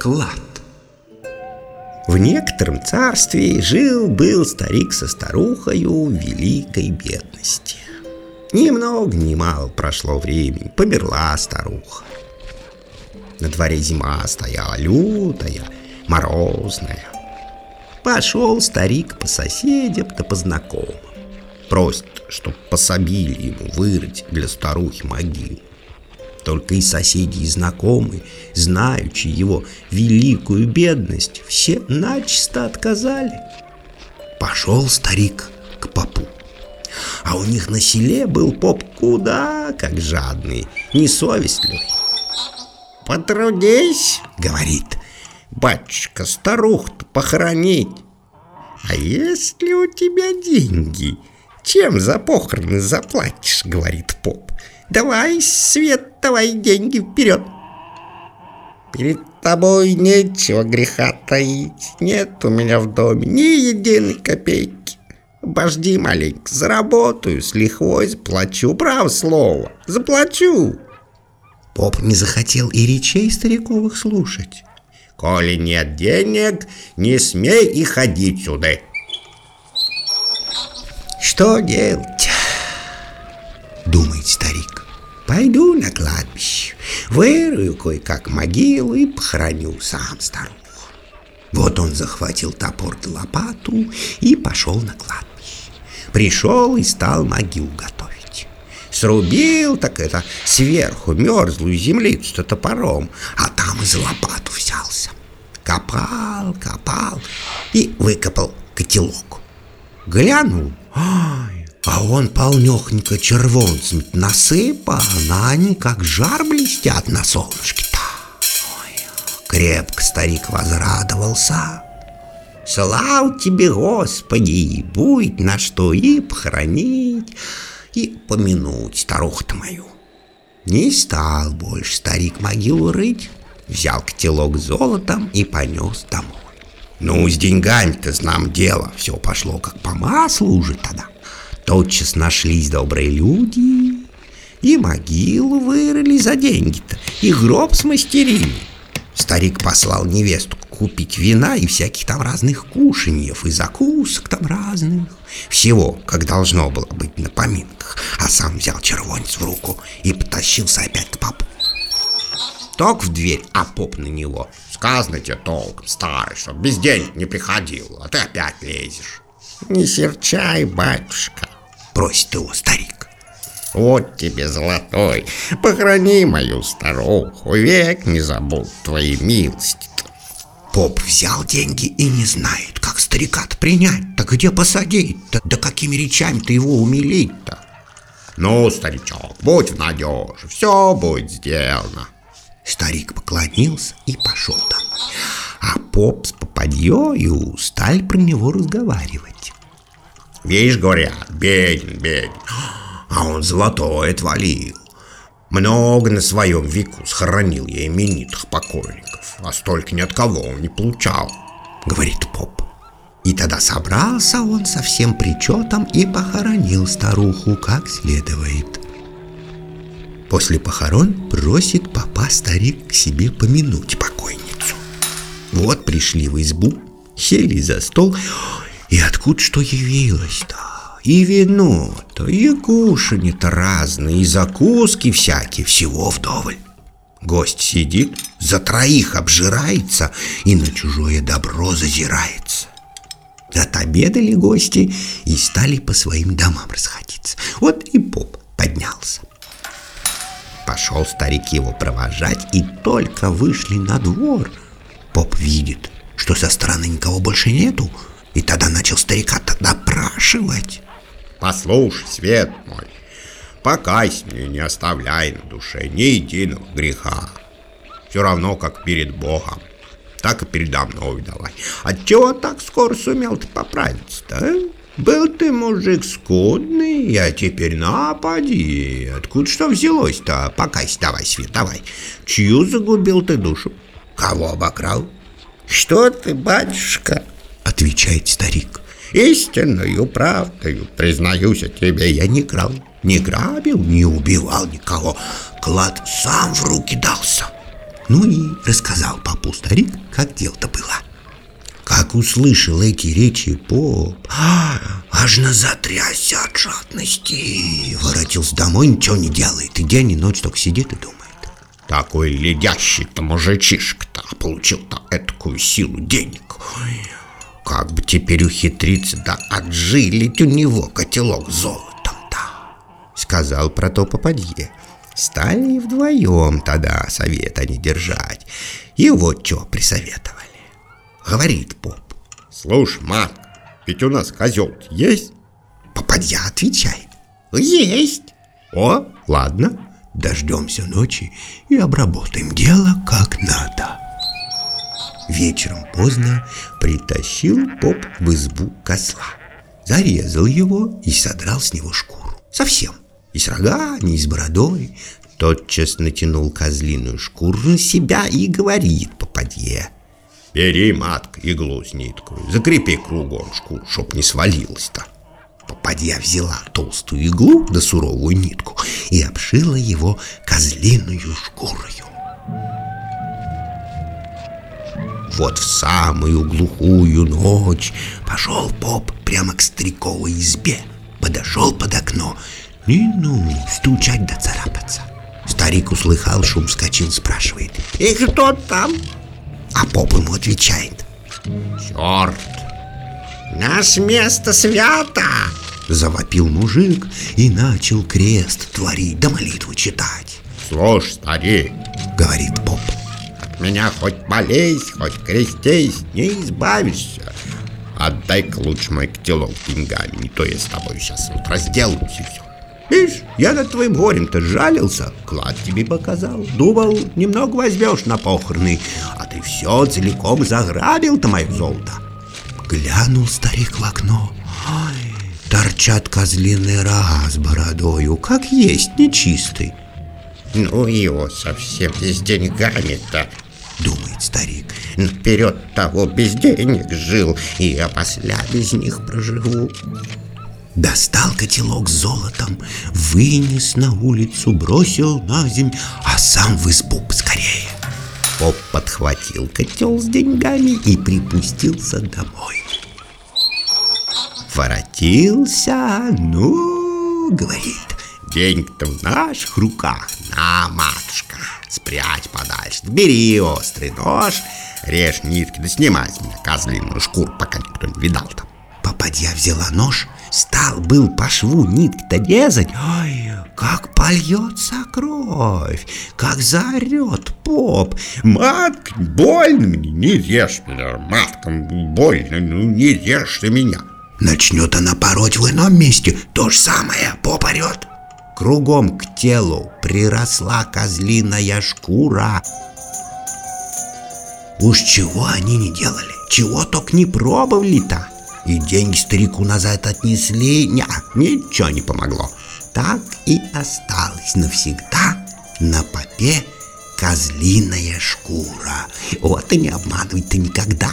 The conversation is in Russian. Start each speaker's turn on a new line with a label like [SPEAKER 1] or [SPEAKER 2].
[SPEAKER 1] Клад В некотором царстве жил-был старик со старухою великой бедности. Ни много ни мало прошло времени, померла старуха. На дворе зима стояла лютая, морозная. Пошел старик по соседям да по знакомым. Просит, чтоб пособили ему вырыть для старухи могилу. Только и соседи, и знакомые, знаючи его великую бедность, все начисто отказали. Пошел старик к попу. А у них на селе был поп куда как жадный, несовестливый. «Потрудись», — говорит, — «батюшка, старух-то похоронить». «А если у тебя деньги, чем за похороны заплатишь?» — говорит поп. Давай, Свет, давай деньги вперед. Перед тобой нечего греха таить. Нет у меня в доме ни единой копейки. Обожди маленько, заработаю, с лихвой заплачу, право слово, заплачу. Поп не захотел и речей стариковых слушать. Коли нет денег, не смей и ходить сюда. Что делать? Думает старик. Пойду на кладбище, вырую кое-как могилу и похороню сам старуху. Вот он захватил топор да лопату и пошел на кладбище. Пришел и стал могилу готовить. Срубил так это сверху мерзлую землицу топором, а там и за лопату взялся. Копал, копал и выкопал котелок. Глянул, ай, а он полнехненько червонцем насыпал, а они как жар блестят на солнышке-то. Крепко старик возрадовался. Слава тебе, Господи, будет на что и похоронить, и помянуть старуху-то мою. Не стал больше старик могилу рыть, взял котелок с золотом и понес домой. Ну, с деньгами-то, знам дело, все пошло как по маслу уже тогда. Тотчас нашлись добрые люди, и могилу вырыли за деньги-то, и гроб смастерили. Старик послал невесту купить вина и всяких там разных кушаньев, и закусок там разных. Всего, как должно было быть на поминках, а сам взял червонец в руку и потащился опять к папу. Ток в дверь, а поп на него. Сказано тебе толком, старый, что без денег не приходил, а ты опять лезешь. Не серчай, батюшка, просит его старик. Вот тебе, золотой, похорони мою старуху, век не забуд твоей милости -то. Поп взял деньги и не знает, как старика-то принять Так где посадить-то, да какими речами-то его умилить-то. Ну, старичок, будь в надежи, все будет сделано. Старик поклонился и пошел домой. А поп с попадьею стали про него разговаривать. Видишь, говорят, беден, беден, а он золотое отвалил. Много на своем веку сохранил я именитых покойников, а столько ни от кого он не получал, говорит поп. И тогда собрался он со всем причетом и похоронил старуху как следует. После похорон просит папа старик к себе помянуть покойницу. Вот пришли в избу, сели за стол, и откуда что явилось-то? И вино-то, и кушанье-то разные, и закуски всякие, всего вдоволь. Гость сидит, за троих обжирается и на чужое добро зазирается. Отобедали гости и стали по своим домам расходиться. Вот и поп поднялся. Пошел старик его провожать, и только вышли на двор. Поп видит, что со стороны никого больше нету, и тогда начал старика-то допрашивать. Послушай, свет мой, покайся мне, не оставляй на душе ни единого греха. Все равно, как перед Богом, так и передо мной давай. Отчего так скоро сумел ты поправиться-то, а? Был ты мужик скудный, а теперь напади. Откуда что взялось-то? Покайся давай, Свет, давай. Чью загубил ты душу? Кого обокрал? Что ты, батюшка? Отвечает старик. Истинную правдою, признаюсь тебе, я не крал, не грабил, не убивал никого. Клад сам в руки дался. Ну и рассказал папу старик, как дело-то было. Как услышал эти речи поп, аж на затрясся от жадности. Воротился домой, ничего не делает, и день и ночь только сидит и думает.
[SPEAKER 2] Такой ледящий-то мужичишка-то получил-то этакую силу денег. Ой, как бы теперь ухитриться да отжилить у него котелок золотом-то,
[SPEAKER 1] сказал про то попадье. Стали вдвоем тогда совет они держать. И вот что присоветовали. Говорит поп.
[SPEAKER 2] Слушай, мат, ведь у нас козел есть?
[SPEAKER 1] Попадья отвечает.
[SPEAKER 2] Есть.
[SPEAKER 1] О, ладно, дождемся ночи и обработаем дело как надо. Вечером поздно притащил поп в избу козла. Зарезал его и содрал с него шкуру. Совсем. И с рогами, и с бородой. Тотчас натянул козлиную шкуру на себя и говорит попадье.
[SPEAKER 2] Бери, матка, иглу с ниткой, закрепи кругом шкуру, чтоб не свалилась-то.
[SPEAKER 1] Попадья взяла толстую иглу да суровую нитку и обшила его козлиную шкурою. Вот в самую глухую ночь пошел поп прямо к стариковой избе, подошел под окно и ну стучать да царапаться. Старик услыхал шум, вскочил, спрашивает.
[SPEAKER 2] «И кто там?»
[SPEAKER 1] А поп ему отвечает.
[SPEAKER 2] «Черт! Наш место свято!»
[SPEAKER 1] Завопил мужик и начал крест творить да молитву читать.
[SPEAKER 2] «Слушай, старик!»
[SPEAKER 1] — говорит поп.
[SPEAKER 2] «От меня хоть молись, хоть крестись, не избавишься. Отдай-ка лучше мой котелок деньгами, не то я с тобой сейчас вот разделаюсь и все».
[SPEAKER 1] Видишь, я над твоим горем-то жалился, клад тебе показал. Думал, немного возьмешь на похороны, а ты все целиком заграбил-то мое золото. Глянул старик в окно. Ай, торчат козлиные рога с бородою, как есть нечистый.
[SPEAKER 2] Ну его совсем с деньгами-то,
[SPEAKER 1] старик.
[SPEAKER 2] Вперед того без денег жил, и опосля без них проживу.
[SPEAKER 1] Достал котелок с золотом, вынес на улицу, бросил на земь, а сам в избу поскорее. Поп подхватил котел с деньгами и припустился домой. Воротился, ну, говорит, деньги-то в наших руках, на, матушка, спрячь подальше, бери острый нож, режь нитки, да снимай с меня козлиную шкуру, пока никто не видал там. Попадья взяла нож, стал был по шву нитки-то резать. Ой, как польется кровь, как заорет поп.
[SPEAKER 2] Матка, больно мне, не режь меня, матка, больно, ну не режь ты меня.
[SPEAKER 1] Начнет она пороть в ином месте, то же самое, поп орет. Кругом к телу приросла козлиная шкура. Уж чего они не делали, чего только не пробовали-то. И деньги старику назад отнесли, ня, ничего не помогло. Так и осталось навсегда на попе козлиная шкура. Вот и не обманывать-то никогда.